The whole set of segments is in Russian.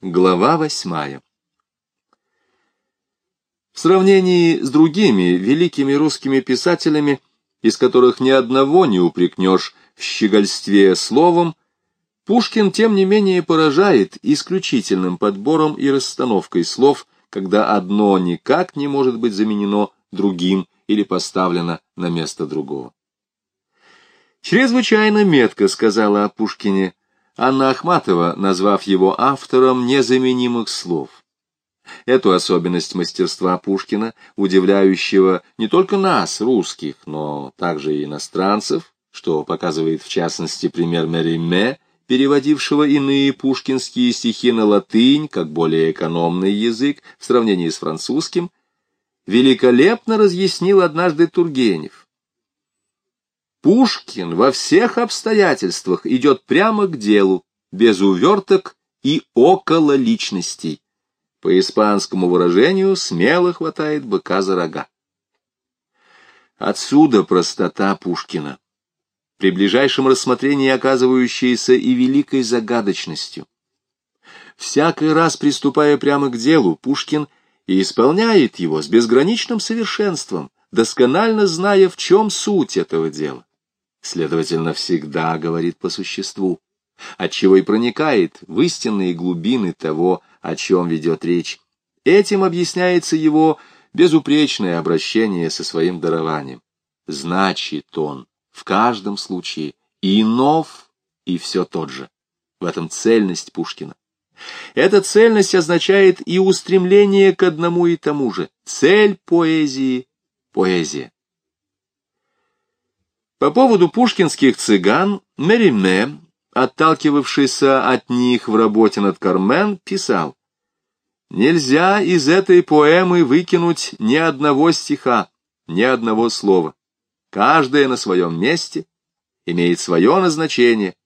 Глава восьмая В сравнении с другими великими русскими писателями, из которых ни одного не упрекнешь в щегольстве словом, Пушкин, тем не менее, поражает исключительным подбором и расстановкой слов, когда одно никак не может быть заменено другим или поставлено на место другого. Чрезвычайно метко сказала о Пушкине Анна Ахматова, назвав его автором незаменимых слов. Эту особенность мастерства Пушкина, удивляющего не только нас, русских, но также и иностранцев, что показывает в частности пример Мериме, переводившего иные пушкинские стихи на латынь, как более экономный язык в сравнении с французским, великолепно разъяснил однажды Тургенев. Пушкин во всех обстоятельствах идет прямо к делу, без уверток и около личностей. По испанскому выражению, смело хватает быка за рога. Отсюда простота Пушкина, при ближайшем рассмотрении оказывающаяся и великой загадочностью. Всякий раз приступая прямо к делу, Пушкин и исполняет его с безграничным совершенством, досконально зная, в чем суть этого дела. Следовательно, всегда говорит по существу, отчего и проникает в истинные глубины того, о чем ведет речь. Этим объясняется его безупречное обращение со своим дарованием. Значит он в каждом случае и нов, и все тот же. В этом цельность Пушкина. Эта цельность означает и устремление к одному и тому же. Цель поэзии — поэзия. По поводу пушкинских цыган Мериме, отталкивавшийся от них в работе над Кармен, писал Нельзя из этой поэмы выкинуть ни одного стиха, ни одного слова. Каждое на своем месте имеет свое назначение,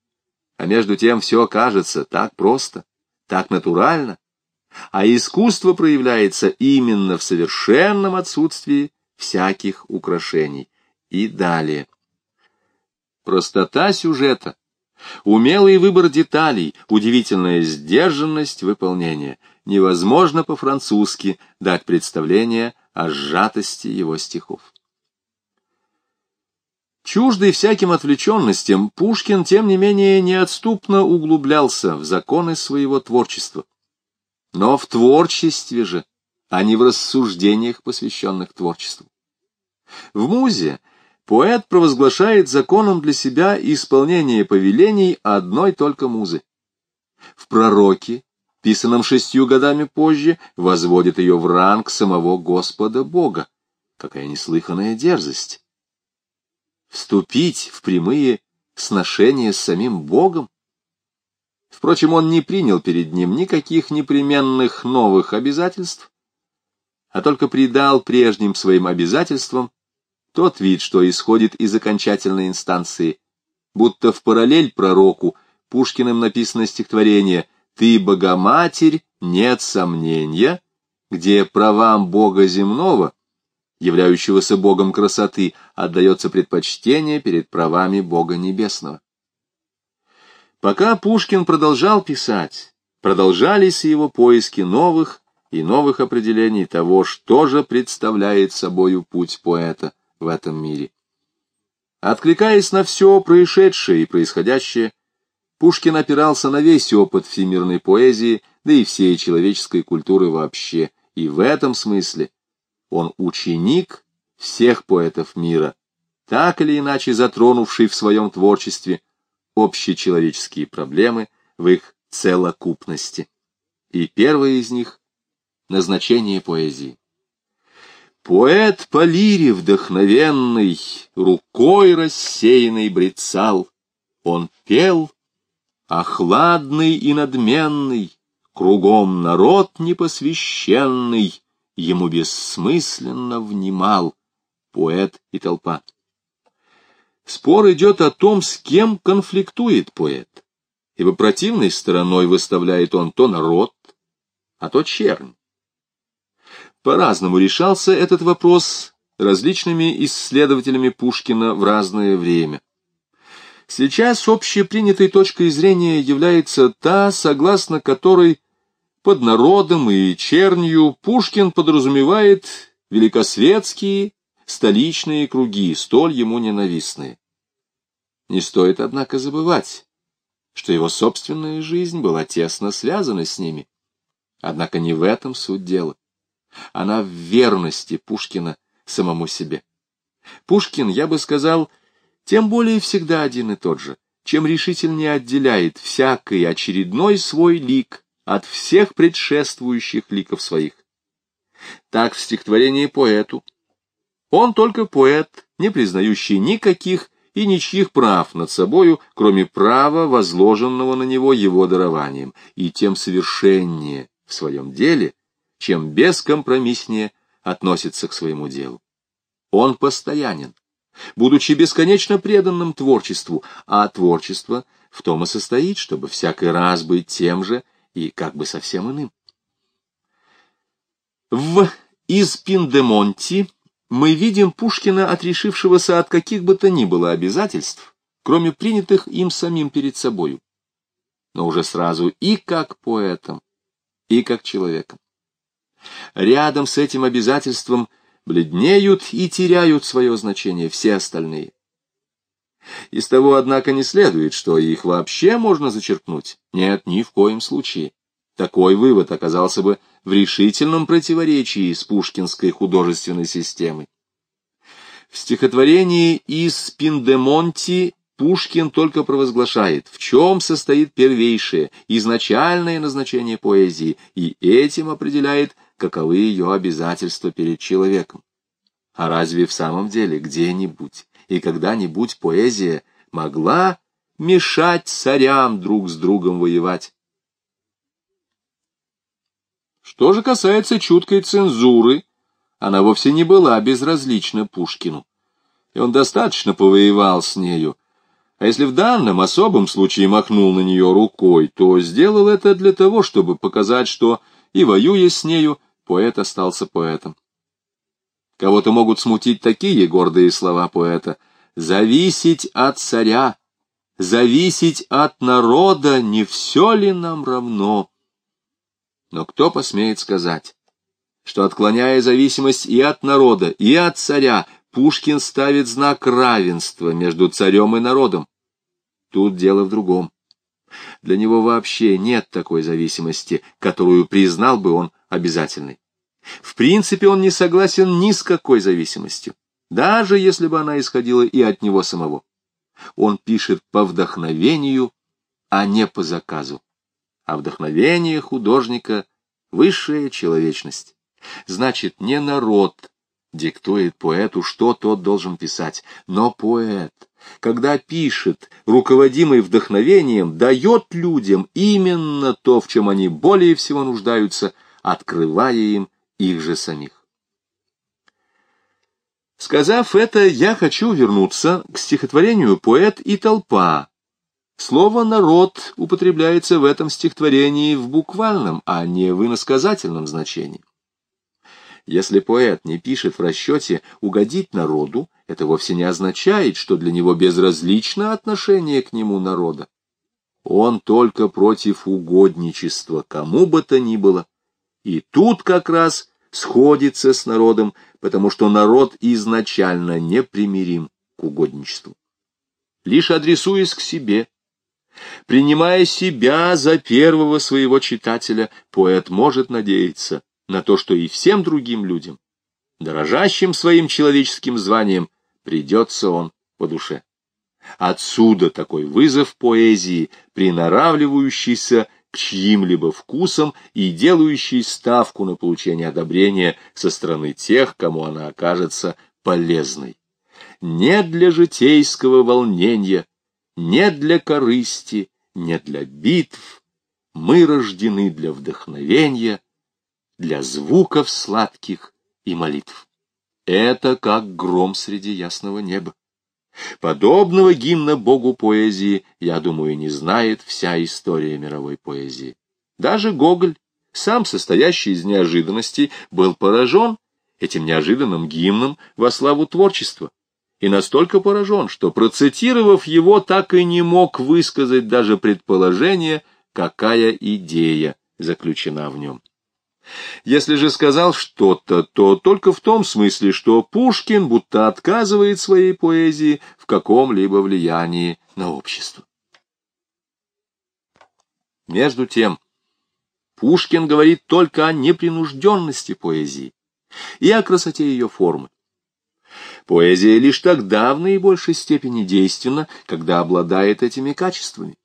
а между тем все кажется так просто, так натурально, а искусство проявляется именно в совершенном отсутствии всяких украшений. И далее. Простота сюжета, умелый выбор деталей, удивительная сдержанность выполнения — невозможно по-французски дать представление о сжатости его стихов. Чуждый всяким отвлеченностям, Пушкин, тем не менее, неотступно углублялся в законы своего творчества. Но в творчестве же, а не в рассуждениях, посвященных творчеству. В музе поэт провозглашает законом для себя исполнение повелений одной только музы. В пророке писанном шестью годами позже, возводит ее в ранг самого Господа Бога. Какая неслыханная дерзость! Вступить в прямые сношения с самим Богом? Впрочем, он не принял перед ним никаких непременных новых обязательств, а только придал прежним своим обязательствам тот вид, что исходит из окончательной инстанции, будто в параллель пророку Пушкиным написано стихотворение «Ты, Богоматерь, нет сомнения», где правам Бога земного, являющегося Богом красоты, отдается предпочтение перед правами Бога небесного. Пока Пушкин продолжал писать, продолжались его поиски новых и новых определений того, что же представляет собою путь поэта в этом мире. Откликаясь на все происшедшее и происходящее, Пушкин опирался на весь опыт всемирной поэзии, да и всей человеческой культуры вообще, и в этом смысле он ученик всех поэтов мира, так или иначе затронувший в своем творчестве общечеловеческие проблемы в их целокупности. И первое из них — назначение поэзии. Поэт по лире вдохновенный, рукой рассеянный брецал, он пел Охладный и надменный, кругом народ непосвященный, ему бессмысленно внимал поэт и толпа. Спор идет о том, с кем конфликтует поэт, ибо противной стороной выставляет он то народ, а то чернь. По-разному решался этот вопрос различными исследователями Пушкина в разное время. Сейчас общепринятой точкой зрения является та, согласно которой под народом и чернью Пушкин подразумевает великосветские столичные круги, столь ему ненавистные. Не стоит, однако, забывать, что его собственная жизнь была тесно связана с ними. Однако не в этом суть дела. Она в верности Пушкина самому себе. Пушкин, я бы сказал, тем более всегда один и тот же, чем решительнее отделяет всякий очередной свой лик от всех предшествующих ликов своих. Так в стихотворении поэту. Он только поэт, не признающий никаких и ничьих прав над собою, кроме права, возложенного на него его дарованием, и тем совершеннее в своем деле, чем бескомпромисснее относится к своему делу. Он постоянен, будучи бесконечно преданным творчеству, а творчество в том и состоит, чтобы всякий раз быть тем же и как бы совсем иным. В «Из Пиндемонти» мы видим Пушкина, отрешившегося от каких бы то ни было обязательств, кроме принятых им самим перед собою, но уже сразу и как поэтом, и как человеком. Рядом с этим обязательством бледнеют и теряют свое значение все остальные. Из того, однако, не следует, что их вообще можно зачеркнуть. Нет, ни в коем случае. Такой вывод оказался бы в решительном противоречии с пушкинской художественной системой. В стихотворении «Из Пиндемонти» Пушкин только провозглашает, в чем состоит первейшее, изначальное назначение поэзии, и этим определяет, каковы ее обязательства перед человеком. А разве в самом деле где-нибудь и когда-нибудь поэзия могла мешать царям друг с другом воевать? Что же касается чуткой цензуры, она вовсе не была безразлична Пушкину, и он достаточно повоевал с нею, а если в данном особом случае махнул на нее рукой, то сделал это для того, чтобы показать, что и воюя с нею, поэт остался поэтом. Кого-то могут смутить такие гордые слова поэта «зависеть от царя», «зависеть от народа, не все ли нам равно?» Но кто посмеет сказать, что, отклоняя зависимость и от народа, и от царя, Пушкин ставит знак равенства между царем и народом? Тут дело в другом. Для него вообще нет такой зависимости, которую признал бы он обязательной. В принципе, он не согласен ни с какой зависимостью, даже если бы она исходила и от него самого. Он пишет по вдохновению, а не по заказу. А вдохновение художника — высшая человечность. Значит, не народ диктует поэту, что тот должен писать, но поэт, когда пишет, руководимый вдохновением, дает людям именно то, в чем они более всего нуждаются, открывая им их же самих. Сказав это, я хочу вернуться к стихотворению «Поэт и толпа». Слово «народ» употребляется в этом стихотворении в буквальном, а не в иносказательном значении. Если поэт не пишет в расчете угодить народу, это вовсе не означает, что для него безразлично отношение к нему народа. Он только против угодничества, кому бы то ни было. И тут как раз сходится с народом, потому что народ изначально непримирим к угодничеству. Лишь адресуясь к себе, принимая себя за первого своего читателя, поэт может надеяться на то, что и всем другим людям, дорожащим своим человеческим званием, придется он по душе. Отсюда такой вызов поэзии, приноравливающийся к чьим-либо вкусам и делающий ставку на получение одобрения со стороны тех, кому она окажется полезной. Не для житейского волнения, не для корысти, не для битв. Мы рождены для вдохновения, для звуков сладких и молитв. Это как гром среди ясного неба. Подобного гимна богу поэзии, я думаю, не знает вся история мировой поэзии. Даже Гоголь, сам состоящий из неожиданностей, был поражен этим неожиданным гимном во славу творчества. И настолько поражен, что, процитировав его, так и не мог высказать даже предположение, какая идея заключена в нем. Если же сказал что-то, то только в том смысле, что Пушкин будто отказывает своей поэзии в каком-либо влиянии на общество. Между тем, Пушкин говорит только о непринужденности поэзии и о красоте ее формы. Поэзия лишь тогда в наибольшей степени действенна, когда обладает этими качествами.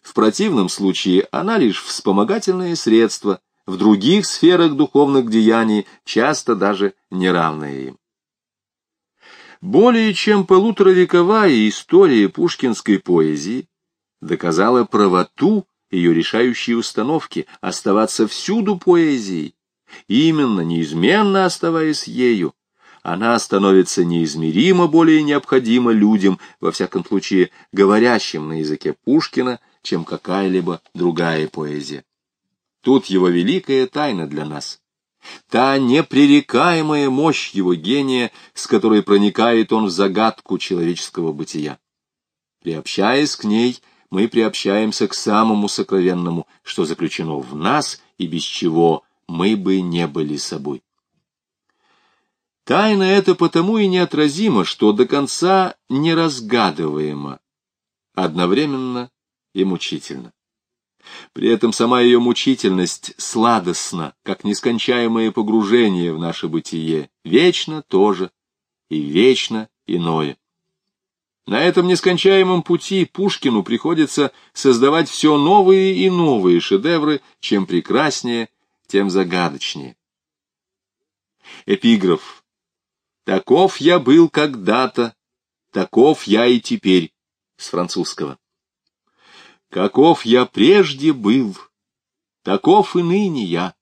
В противном случае она лишь вспомогательное средство, в других сферах духовных деяний, часто даже неравное им. Более чем полуторавековая история пушкинской поэзии доказала правоту ее решающей установки оставаться всюду поэзией, именно неизменно оставаясь ею, она становится неизмеримо более необходима людям, во всяком случае говорящим на языке Пушкина, чем какая-либо другая поэзия. Тут его великая тайна для нас. Та непререкаемая мощь его гения, с которой проникает он в загадку человеческого бытия. Приобщаясь к ней, мы приобщаемся к самому сокровенному, что заключено в нас и без чего мы бы не были собой. Тайна эта потому и неотразима, что до конца неразгадываема, одновременно и мучительно. При этом сама ее мучительность сладостна, как нескончаемое погружение в наше бытие, вечно тоже и вечно иное. На этом нескончаемом пути Пушкину приходится создавать все новые и новые шедевры, чем прекраснее, тем загадочнее. Эпиграф Таков я был когда-то, таков я и теперь, с французского. Каков я прежде был, таков и ныне я,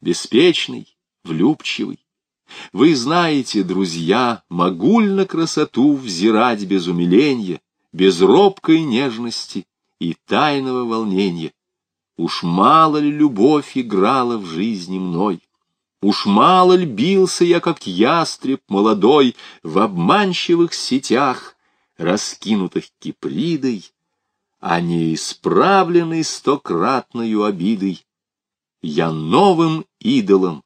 беспечный, влюбчивый. Вы знаете, друзья, могу ли на красоту взирать без умиления, без робкой нежности и тайного волнения? Уж мало ли любовь играла в жизни мной? Уж мало ль бился я, как ястреб молодой, в обманчивых сетях, раскинутых кипридой, а не исправленный стократною обидой. Я новым идолом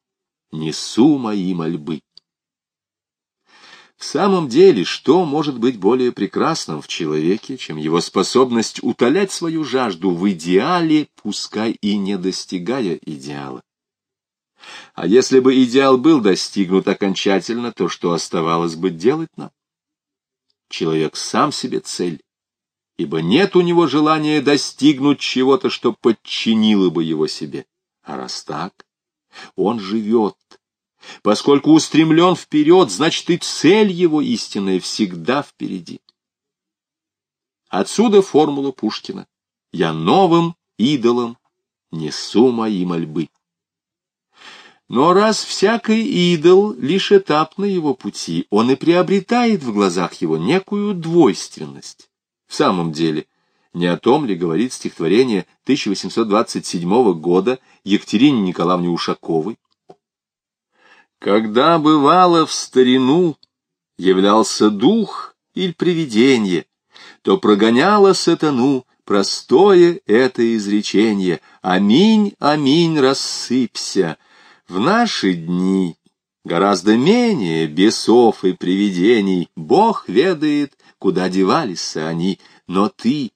несу мои мольбы. В самом деле, что может быть более прекрасным в человеке, чем его способность утолять свою жажду в идеале, пускай и не достигая идеала? А если бы идеал был достигнут окончательно, то что оставалось бы делать нам? Человек сам себе цель, ибо нет у него желания достигнуть чего-то, что подчинило бы его себе. А раз так, он живет. Поскольку устремлен вперед, значит и цель его истинная всегда впереди. Отсюда формула Пушкина. Я новым идолом несу мои мольбы. Но раз всякий идол — лишь этап на его пути, он и приобретает в глазах его некую двойственность. В самом деле, не о том ли говорит стихотворение 1827 года Екатерине Николаевне Ушаковой? Когда бывало в старину являлся дух или привидение, то прогоняло сатану простое это изречение. «Аминь, аминь, рассыпься», в наши дни гораздо менее бесов и привидений, Бог ведает, куда девались они, но ты,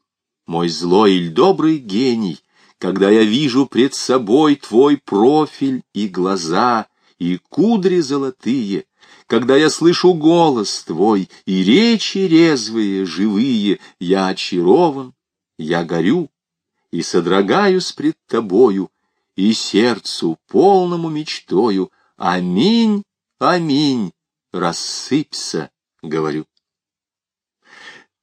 мой злой или добрый гений, когда я вижу пред собой твой профиль и глаза, и кудри золотые, когда я слышу голос твой и речи резвые, живые, я очарован, я горю и содрогаюсь пред тобою, и сердцу полному мечтою «Аминь, аминь, рассыпься», — говорю.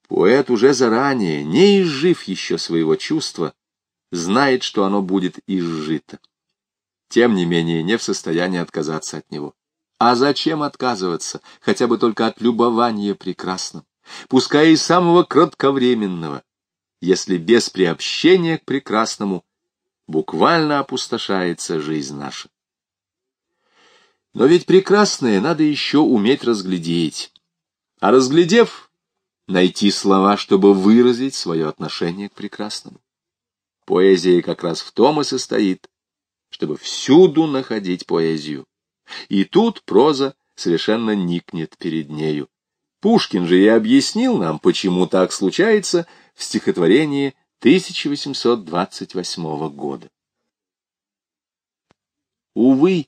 Поэт уже заранее, не изжив еще своего чувства, знает, что оно будет изжито. Тем не менее, не в состоянии отказаться от него. А зачем отказываться, хотя бы только от любования прекрасным, пускай и самого кратковременного, если без приобщения к прекрасному буквально опустошается жизнь наша. Но ведь прекрасное надо еще уметь разглядеть, а разглядев, найти слова, чтобы выразить свое отношение к прекрасному. Поэзия как раз в том и состоит, чтобы всюду находить поэзию. И тут проза совершенно никнет перед нею. Пушкин же и объяснил нам, почему так случается в стихотворении 1828 года. Увы,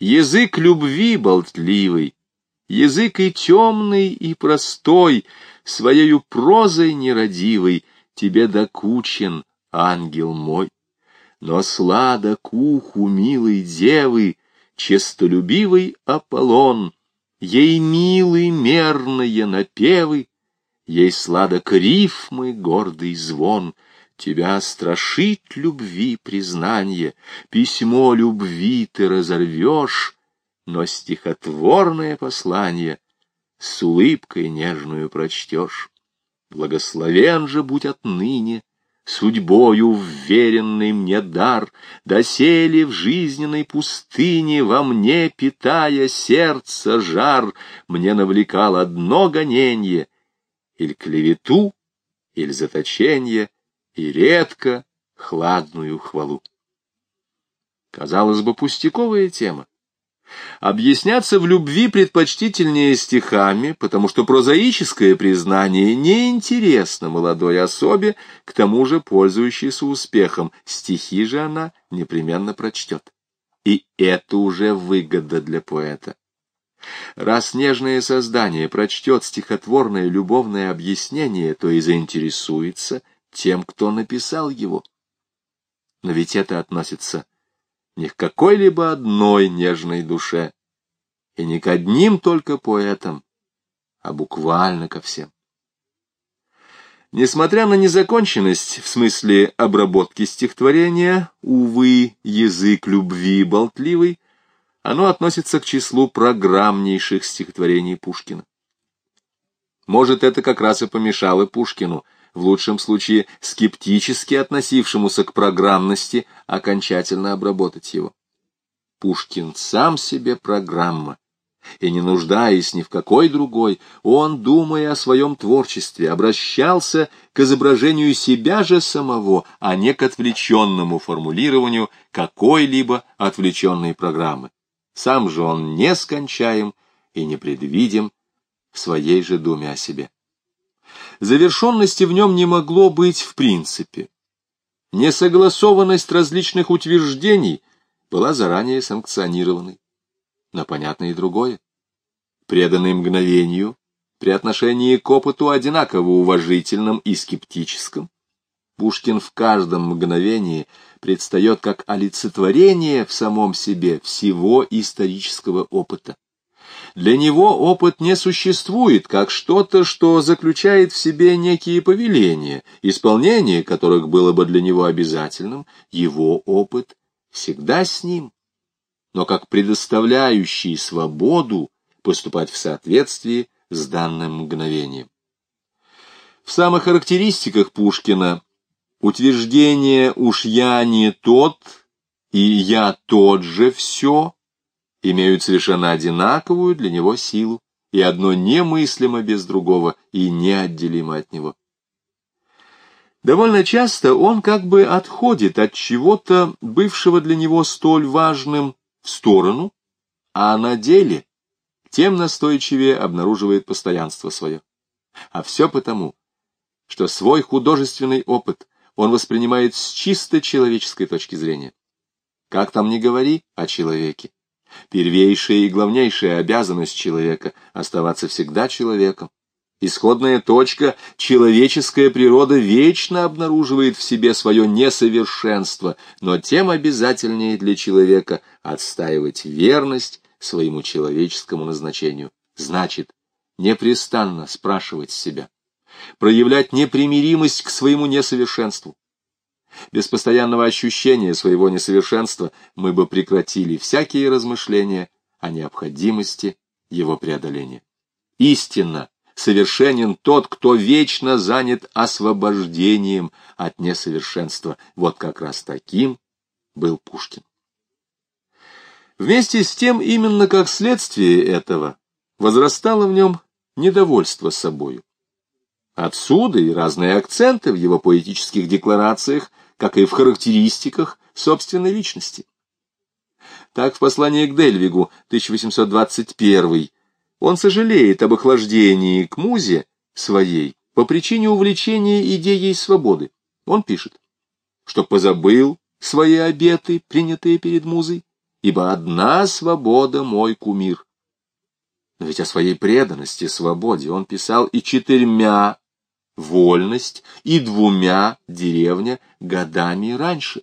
язык любви болтливый, язык и темный, и простой, своею прозой нерадивой, тебе докучен, ангел мой. Но сладок уху милой девы, честолюбивый Аполлон, ей милы мерные напевы, ей сладок рифмы гордый звон — Тебя страшит любви признание, письмо любви ты разорвешь, но стихотворное послание с улыбкой нежную прочтешь. Благословен же будь отныне судьбою вверенный мне дар, доселе в жизненной пустыне во мне, питая сердце жар, мне навлекал одно гонение, или клевету, или заточение — и редко хладную хвалу. Казалось бы, пустяковая тема. Объясняться в любви предпочтительнее стихами, потому что прозаическое признание неинтересно молодой особе, к тому же пользующейся успехом, стихи же она непременно прочтет. И это уже выгода для поэта. Раз нежное создание прочтет стихотворное любовное объяснение, то и заинтересуется – тем, кто написал его. Но ведь это относится не к какой-либо одной нежной душе, и не к одним только поэтам, а буквально ко всем. Несмотря на незаконченность в смысле обработки стихотворения, увы, язык любви болтливый, оно относится к числу программнейших стихотворений Пушкина. Может, это как раз и помешало Пушкину — в лучшем случае скептически относившемуся к программности, окончательно обработать его. Пушкин сам себе программа, и не нуждаясь ни в какой другой, он, думая о своем творчестве, обращался к изображению себя же самого, а не к отвлеченному формулированию какой-либо отвлеченной программы. Сам же он нескончаем и непредвидим в своей же думе о себе. Завершенности в нем не могло быть в принципе. Несогласованность различных утверждений была заранее санкционированной. Но понятно и другое. Преданный мгновению, при отношении к опыту одинаково уважительном и скептическом, Пушкин в каждом мгновении предстает как олицетворение в самом себе всего исторического опыта. Для него опыт не существует как что-то, что заключает в себе некие повеления, исполнение которых было бы для него обязательным, его опыт всегда с ним, но как предоставляющий свободу поступать в соответствии с данным мгновением. В самых характеристиках Пушкина утверждение «уж я не тот» и «я тот же все» имеют совершенно одинаковую для него силу, и одно немыслимо без другого и неотделимо от него. Довольно часто он как бы отходит от чего-то, бывшего для него столь важным, в сторону, а на деле тем настойчивее обнаруживает постоянство свое. А все потому, что свой художественный опыт он воспринимает с чисто человеческой точки зрения. Как там ни говори о человеке, Первейшая и главнейшая обязанность человека — оставаться всегда человеком. Исходная точка, человеческая природа вечно обнаруживает в себе свое несовершенство, но тем обязательнее для человека отстаивать верность своему человеческому назначению. Значит, непрестанно спрашивать себя, проявлять непримиримость к своему несовершенству, без постоянного ощущения своего несовершенства мы бы прекратили всякие размышления о необходимости его преодоления. Истинно совершенен тот, кто вечно занят освобождением от несовершенства. Вот как раз таким был Пушкин. Вместе с тем, именно как следствие этого, возрастало в нем недовольство собою. Отсюда и разные акценты в его поэтических декларациях, как и в характеристиках собственной личности. Так в послании к Дельвигу 1821 он сожалеет об охлаждении к музе своей по причине увлечения идеей свободы. Он пишет, что позабыл свои обеты, принятые перед музой, ибо одна свобода мой кумир. Но ведь о своей преданности свободе он писал и четырьмя вольность, и двумя деревня годами раньше.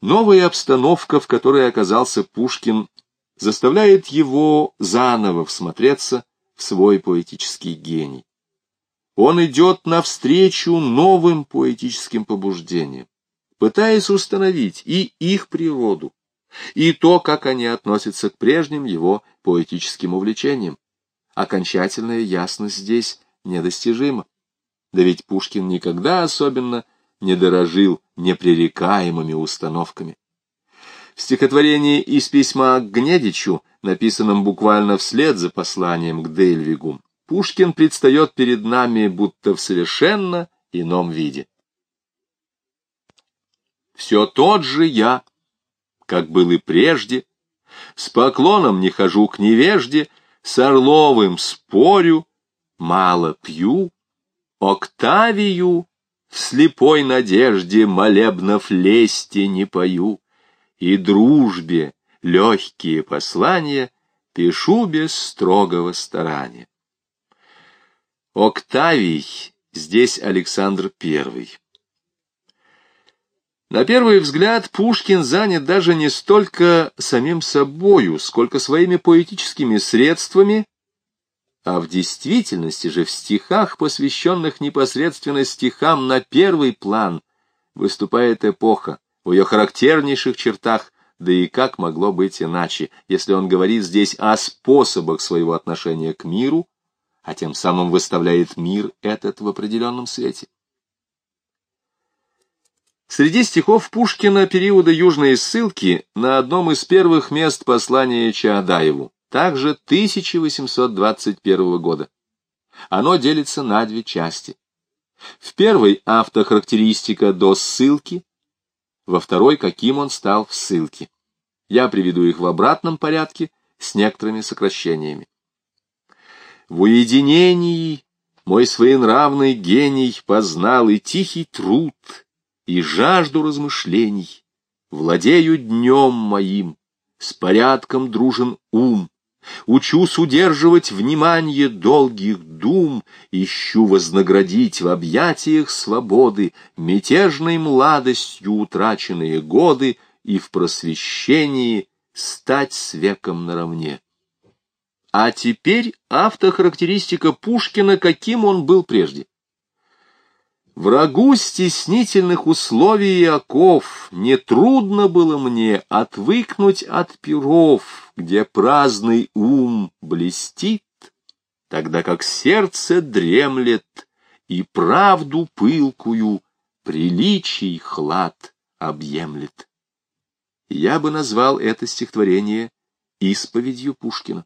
Новая обстановка, в которой оказался Пушкин, заставляет его заново всмотреться в свой поэтический гений. Он идет навстречу новым поэтическим побуждениям, пытаясь установить и их природу, и то, как они относятся к прежним его поэтическим увлечениям. Окончательная ясность здесь недостижима. Да ведь Пушкин никогда особенно не дорожил непререкаемыми установками. В стихотворении из письма к Гнедичу, написанном буквально вслед за посланием к Дельвигу, Пушкин предстает перед нами будто в совершенно ином виде. Все тот же я, как был и прежде, с поклоном не хожу к невежде, с Орловым спорю, мало пью, Октавию в слепой надежде молебнов лести не пою, и дружбе легкие послания пишу без строгого старания. Октавий, здесь Александр I. На первый взгляд Пушкин занят даже не столько самим собою, сколько своими поэтическими средствами, а в действительности же в стихах, посвященных непосредственно стихам на первый план, выступает эпоха, в ее характернейших чертах, да и как могло быть иначе, если он говорит здесь о способах своего отношения к миру, а тем самым выставляет мир этот в определенном свете. Среди стихов Пушкина периода южной ссылки на одном из первых мест послания Чаадаеву, также 1821 года. Оно делится на две части. В первой автохарактеристика до ссылки, во второй, каким он стал в ссылке. Я приведу их в обратном порядке с некоторыми сокращениями. В уединении мой своенравный гений познал и тихий труд, и жажду размышлений. Владею днем моим, с порядком дружен ум, Учусь удерживать внимание долгих дум, Ищу вознаградить в объятиях свободы Мятежной младостью утраченные годы И в просвещении стать с веком наравне. А теперь автохарактеристика Пушкина, каким он был прежде. Врагу стеснительных условий и оков Нетрудно было мне отвыкнуть от перов, Где праздный ум блестит, Тогда как сердце дремлет, И правду пылкую приличий хлад объемлет. Я бы назвал это стихотворение исповедью Пушкина.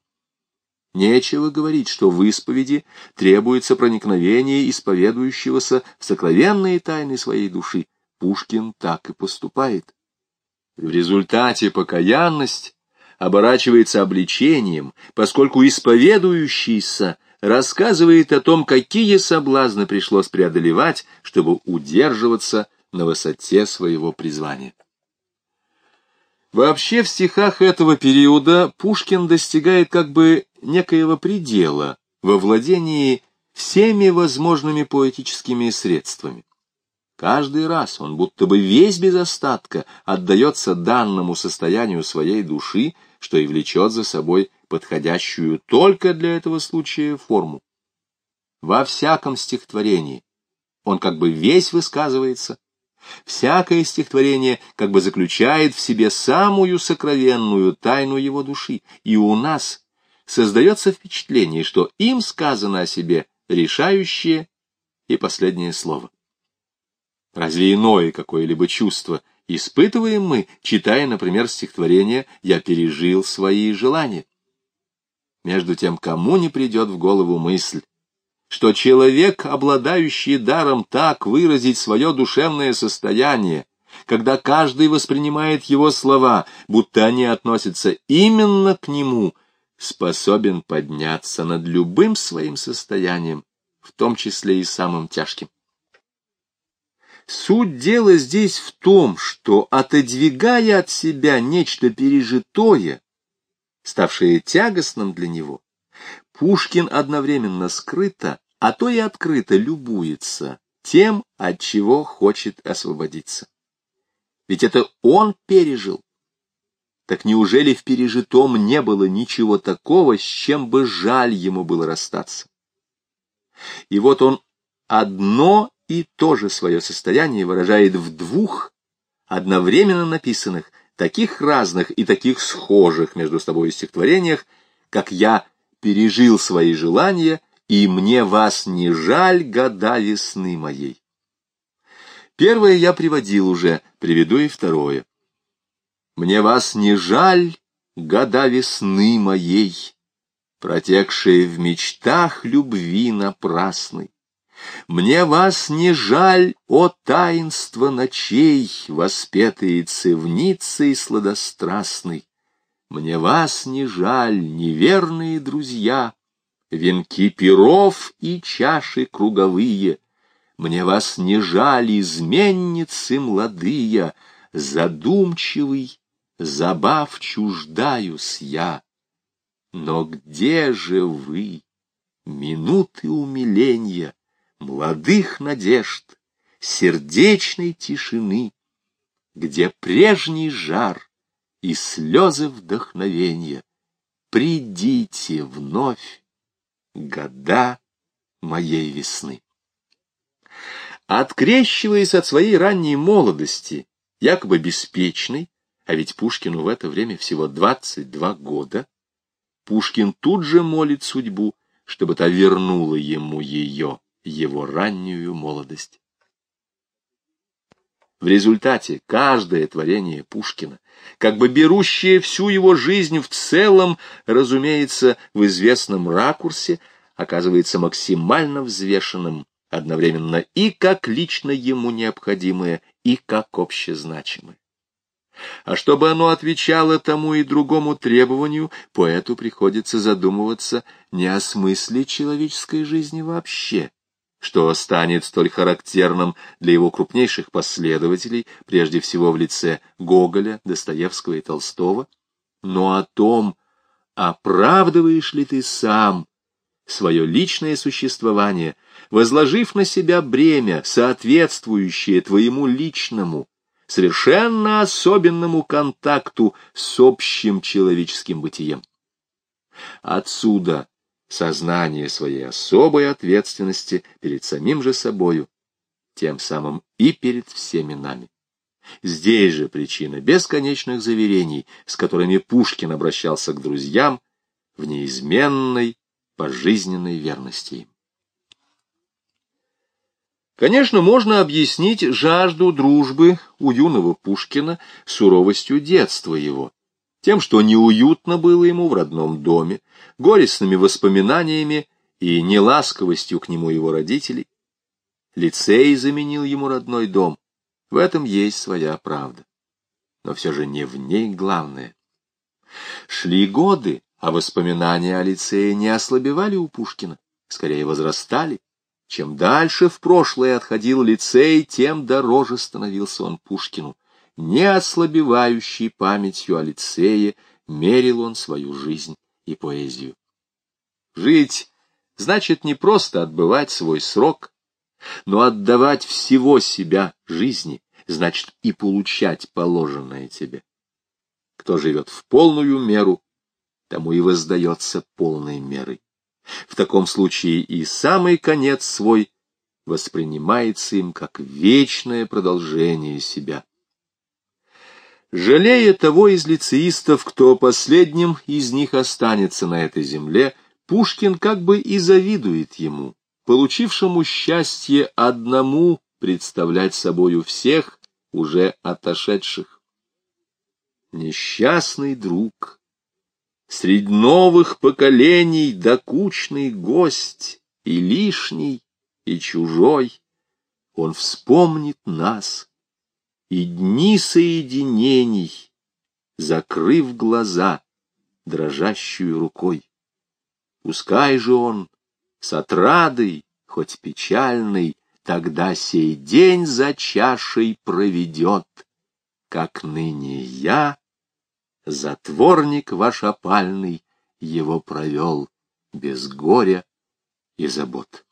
Нечего говорить, что в исповеди требуется проникновение исповедующегося в сокровенные тайны своей души. Пушкин так и поступает. В результате покаянность оборачивается обличением, поскольку исповедующийся рассказывает о том, какие соблазны пришлось преодолевать, чтобы удерживаться на высоте своего призвания. Вообще в стихах этого периода Пушкин достигает как бы некоего предела во владении всеми возможными поэтическими средствами. Каждый раз он будто бы весь без остатка отдается данному состоянию своей души, что и влечет за собой подходящую только для этого случая форму. Во всяком стихотворении он как бы весь высказывается, Всякое стихотворение как бы заключает в себе самую сокровенную тайну его души, и у нас создается впечатление, что им сказано о себе решающее и последнее слово. Разве иное какое-либо чувство испытываем мы, читая, например, стихотворение «Я пережил свои желания»? Между тем, кому не придет в голову мысль, что человек, обладающий даром так выразить свое душевное состояние, когда каждый воспринимает его слова, будто они относятся именно к нему, способен подняться над любым своим состоянием, в том числе и самым тяжким. Суть дела здесь в том, что, отодвигая от себя нечто пережитое, ставшее тягостным для него, Пушкин одновременно скрыто, а то и открыто любуется тем, от чего хочет освободиться. Ведь это он пережил. Так неужели в пережитом не было ничего такого, с чем бы жаль ему было расстаться? И вот он одно и то же свое состояние выражает в двух одновременно написанных, таких разных и таких схожих между собой стихотворениях, как «Я пережил свои желания, и мне вас не жаль, года весны моей». Первое я приводил уже, приведу и второе. «Мне вас не жаль, года весны моей, протекшие в мечтах любви напрасной. Мне вас не жаль, о таинство ночей, воспетые цевницей сладострастной. Мне вас не жаль, неверные друзья, венки перов и чаши круговые. Мне вас не жаль, изменницы младые, задумчивый, забав чуждаюсь я. Но где же вы, минуты умиления, молодых надежд, сердечной тишины, где прежний жар и слезы вдохновения. Придите вновь, года моей весны. Открещиваясь от своей ранней молодости, якобы беспечной, а ведь Пушкину в это время всего 22 года, Пушкин тут же молит судьбу, чтобы та вернула ему ее его раннюю молодость. В результате каждое творение Пушкина, как бы берущее всю его жизнь в целом, разумеется, в известном ракурсе, оказывается максимально взвешенным, одновременно и как лично ему необходимое, и как общезначимое. А чтобы оно отвечало тому и другому требованию, поэту приходится задумываться не о смысле человеческой жизни вообще, что станет столь характерным для его крупнейших последователей, прежде всего в лице Гоголя, Достоевского и Толстого, но о том, оправдываешь ли ты сам свое личное существование, возложив на себя бремя, соответствующее твоему личному, совершенно особенному контакту с общим человеческим бытием. Отсюда сознание своей особой ответственности перед самим же собою, тем самым и перед всеми нами. Здесь же причина бесконечных заверений, с которыми Пушкин обращался к друзьям в неизменной пожизненной верности. Конечно, можно объяснить жажду дружбы у юного Пушкина суровостью детства его, тем, что неуютно было ему в родном доме, горестными воспоминаниями и неласковостью к нему его родителей. Лицей заменил ему родной дом. В этом есть своя правда. Но все же не в ней главное. Шли годы, а воспоминания о лицее не ослабевали у Пушкина, скорее возрастали. Чем дальше в прошлое отходил лицей, тем дороже становился он Пушкину не ослабевающей памятью о лицее, мерил он свою жизнь и поэзию. Жить значит не просто отбывать свой срок, но отдавать всего себя жизни, значит и получать положенное тебе. Кто живет в полную меру, тому и воздается полной мерой. В таком случае и самый конец свой воспринимается им как вечное продолжение себя. Жалея того из лицеистов, кто последним из них останется на этой земле, Пушкин как бы и завидует ему, получившему счастье одному представлять собою всех уже отошедших. Несчастный друг, среди новых поколений докучный гость и лишний, и чужой, он вспомнит нас — и дни соединений, закрыв глаза дрожащую рукой. Пускай же он с отрадой, хоть печальной, тогда сей день за чашей проведет, как ныне я, затворник ваш опальный, его провел без горя и забот.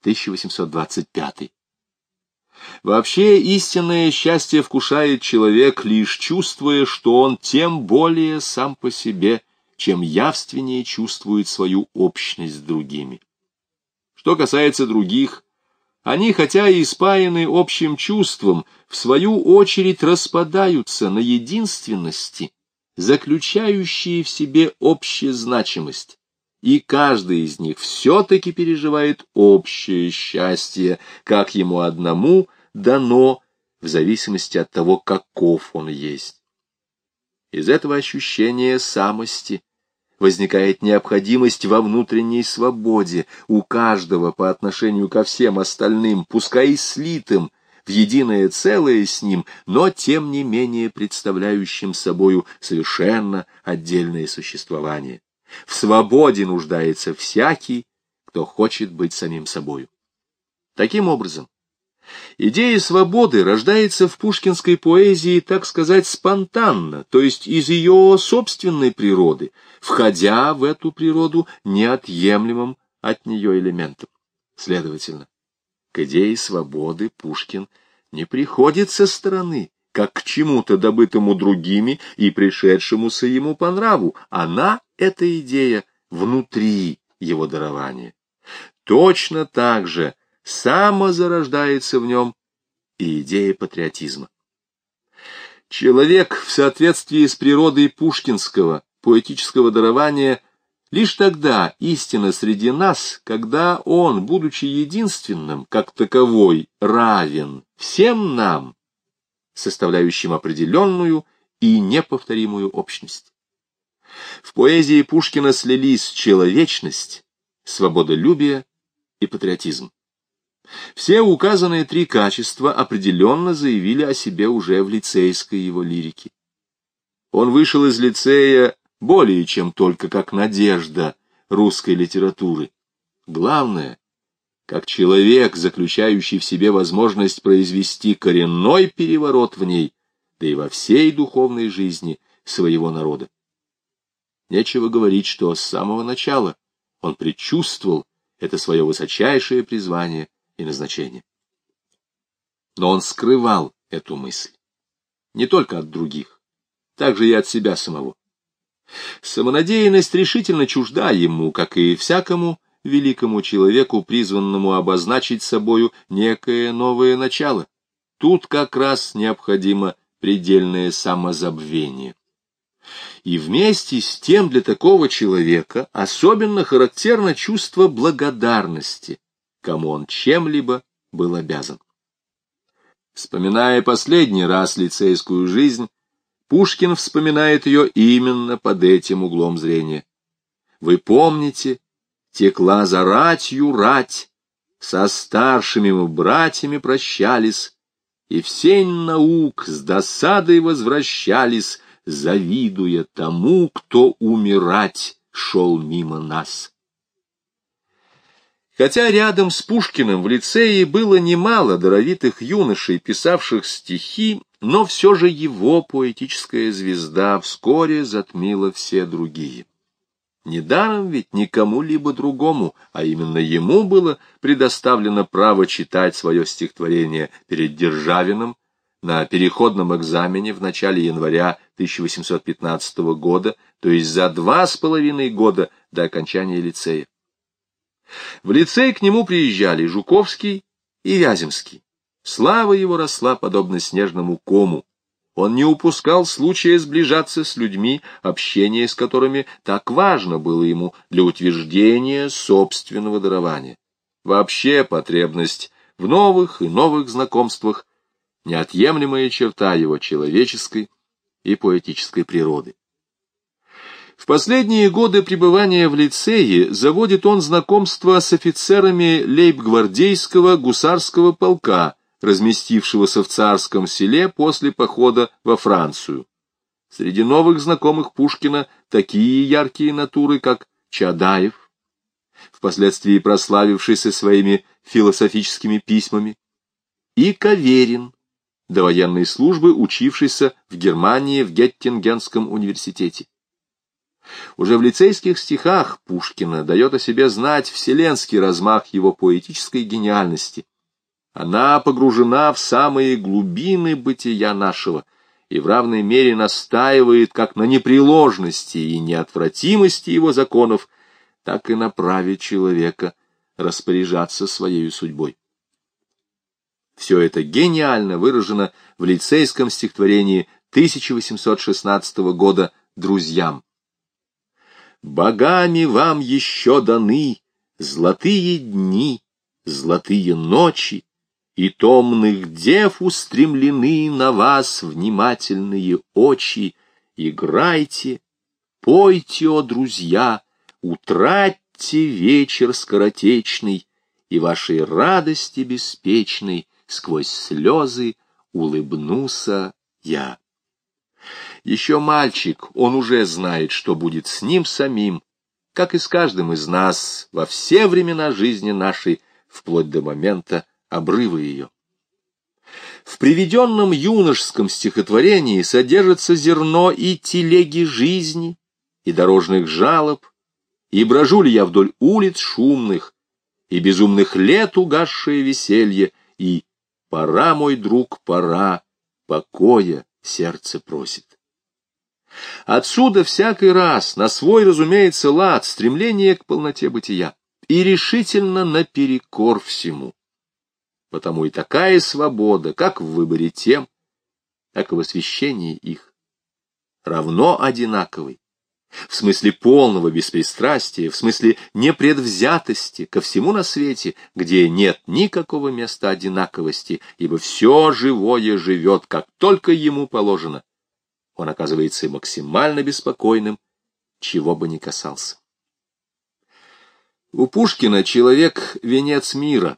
1825. Вообще истинное счастье вкушает человек, лишь чувствуя, что он тем более сам по себе, чем явственнее чувствует свою общность с другими. Что касается других, они, хотя и испаяны общим чувством, в свою очередь распадаются на единственности, заключающие в себе общую значимость, и каждый из них все-таки переживает общее счастье, как ему одному дано, в зависимости от того, каков он есть. Из этого ощущения самости возникает необходимость во внутренней свободе у каждого по отношению ко всем остальным, пускай и слитым, в единое целое с ним, но тем не менее представляющим собою совершенно отдельное существование. В свободе нуждается всякий, кто хочет быть самим собою. Таким образом, идея свободы рождается в пушкинской поэзии, так сказать, спонтанно, то есть из ее собственной природы, входя в эту природу неотъемлемым от нее элементом. Следовательно, к идее свободы Пушкин не приходит со стороны, как к чему-то добытому другими и пришедшемуся ему по нраву. Она, эта идея, внутри его дарования. Точно так же самозарождается в нем и идея патриотизма. Человек в соответствии с природой пушкинского поэтического дарования лишь тогда истина среди нас, когда он, будучи единственным, как таковой, равен всем нам, составляющим определенную и неповторимую общность. В поэзии Пушкина слились человечность, свободолюбие и патриотизм. Все указанные три качества определенно заявили о себе уже в лицейской его лирике. Он вышел из лицея более чем только как надежда русской литературы. Главное, как человек, заключающий в себе возможность произвести коренной переворот в ней, да и во всей духовной жизни своего народа. Нечего говорить, что с самого начала он предчувствовал это свое высочайшее призвание и назначение. Но он скрывал эту мысль. Не только от других, также и от себя самого. Самонадеянность решительно чужда ему, как и всякому великому человеку, призванному обозначить собою некое новое начало. Тут как раз необходимо предельное самозабвение. И вместе с тем для такого человека особенно характерно чувство благодарности, кому он чем-либо был обязан. Вспоминая последний раз лицейскую жизнь, Пушкин вспоминает ее именно под этим углом зрения. Вы помните, текла за ратью рать, со старшими мы братьями прощались, и в сень наук с досадой возвращались, завидуя тому, кто умирать шел мимо нас. Хотя рядом с Пушкиным в лицее было немало даровитых юношей, писавших стихи, но все же его поэтическая звезда вскоре затмила все другие. Недаром ведь никому либо другому, а именно ему было предоставлено право читать свое стихотворение перед Державиным на переходном экзамене в начале января 1815 года, то есть за два с половиной года до окончания лицея. В лицей к нему приезжали Жуковский и Вяземский. Слава его росла подобно снежному кому. Он не упускал случая сближаться с людьми, общение с которыми так важно было ему для утверждения собственного дарования. Вообще потребность в новых и новых знакомствах — неотъемлемая черта его человеческой и поэтической природы. В последние годы пребывания в лицее заводит он знакомство с офицерами лейб-гвардейского гусарского полка, разместившегося в царском селе после похода во Францию. Среди новых знакомых Пушкина такие яркие натуры, как Чадаев, впоследствии прославившийся своими философическими письмами, и Каверин, до военной службы учившийся в Германии в Геттингенском университете. Уже в лицейских стихах Пушкина дает о себе знать вселенский размах его поэтической гениальности. Она погружена в самые глубины бытия нашего и в равной мере настаивает как на непреложности и неотвратимости его законов, так и на праве человека распоряжаться своей судьбой. Все это гениально выражено в лицейском стихотворении 1816 года «Друзьям». Богами вам еще даны золотые дни, золотые ночи, и томных дев устремлены на вас внимательные очи. Играйте, пойте, о друзья, утратьте вечер скоротечный, и вашей радости беспечной сквозь слезы улыбнулся я. Еще мальчик, он уже знает, что будет с ним самим, как и с каждым из нас во все времена жизни нашей, вплоть до момента обрыва ее. В приведенном юношеском стихотворении содержится зерно и телеги жизни, и дорожных жалоб, и брожу ли я вдоль улиц шумных, и безумных лет угасшее веселье, и «Пора, мой друг, пора, покоя сердце просит». Отсюда всякий раз на свой, разумеется, лад стремление к полноте бытия и решительно наперекор всему. Потому и такая свобода, как в выборе тем, так и в освящении их, равно одинаковой, в смысле полного беспристрастия, в смысле непредвзятости ко всему на свете, где нет никакого места одинаковости, ибо все живое живет, как только ему положено, он оказывается максимально беспокойным, чего бы ни касался. У Пушкина человек — венец мира.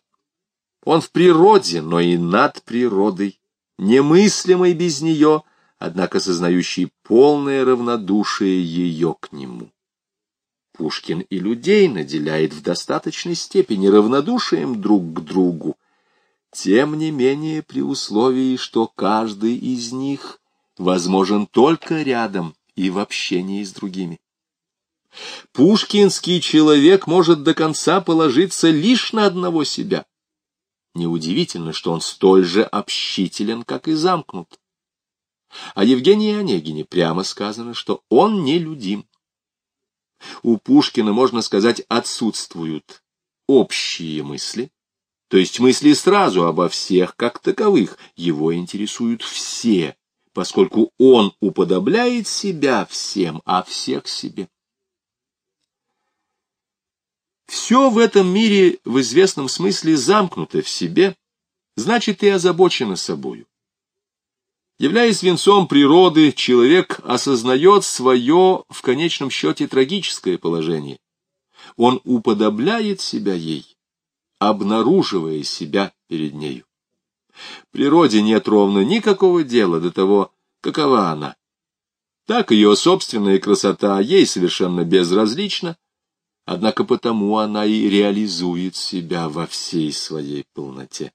Он в природе, но и над природой, немыслимый без нее, однако сознающий полное равнодушие ее к нему. Пушкин и людей наделяет в достаточной степени равнодушием друг к другу, тем не менее при условии, что каждый из них возможен только рядом и в общении с другими. Пушкинский человек может до конца положиться лишь на одного себя. Неудивительно, что он столь же общителен, как и замкнут. О Евгении Онегине прямо сказано, что он нелюдим. У Пушкина, можно сказать, отсутствуют общие мысли, то есть мысли сразу обо всех как таковых, его интересуют все поскольку он уподобляет себя всем, а всех себе. Все в этом мире в известном смысле замкнуто в себе, значит и озабочено собою. Являясь венцом природы, человек осознает свое, в конечном счете, трагическое положение. Он уподобляет себя ей, обнаруживая себя перед нею. Природе нет ровно никакого дела до того, какова она. Так ее собственная красота ей совершенно безразлична, однако потому она и реализует себя во всей своей полноте.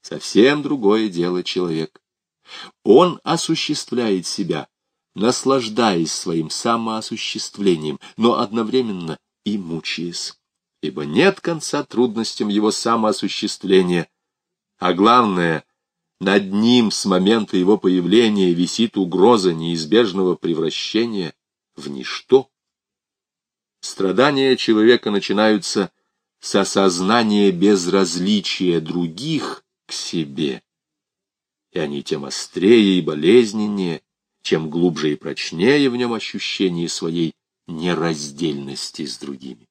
Совсем другое дело человек. Он осуществляет себя, наслаждаясь своим самоосуществлением, но одновременно и мучаясь, ибо нет конца трудностям его самоосуществления — а главное, над ним с момента его появления висит угроза неизбежного превращения в ничто. Страдания человека начинаются с осознания безразличия других к себе, и они тем острее и болезненнее, чем глубже и прочнее в нем ощущение своей нераздельности с другими.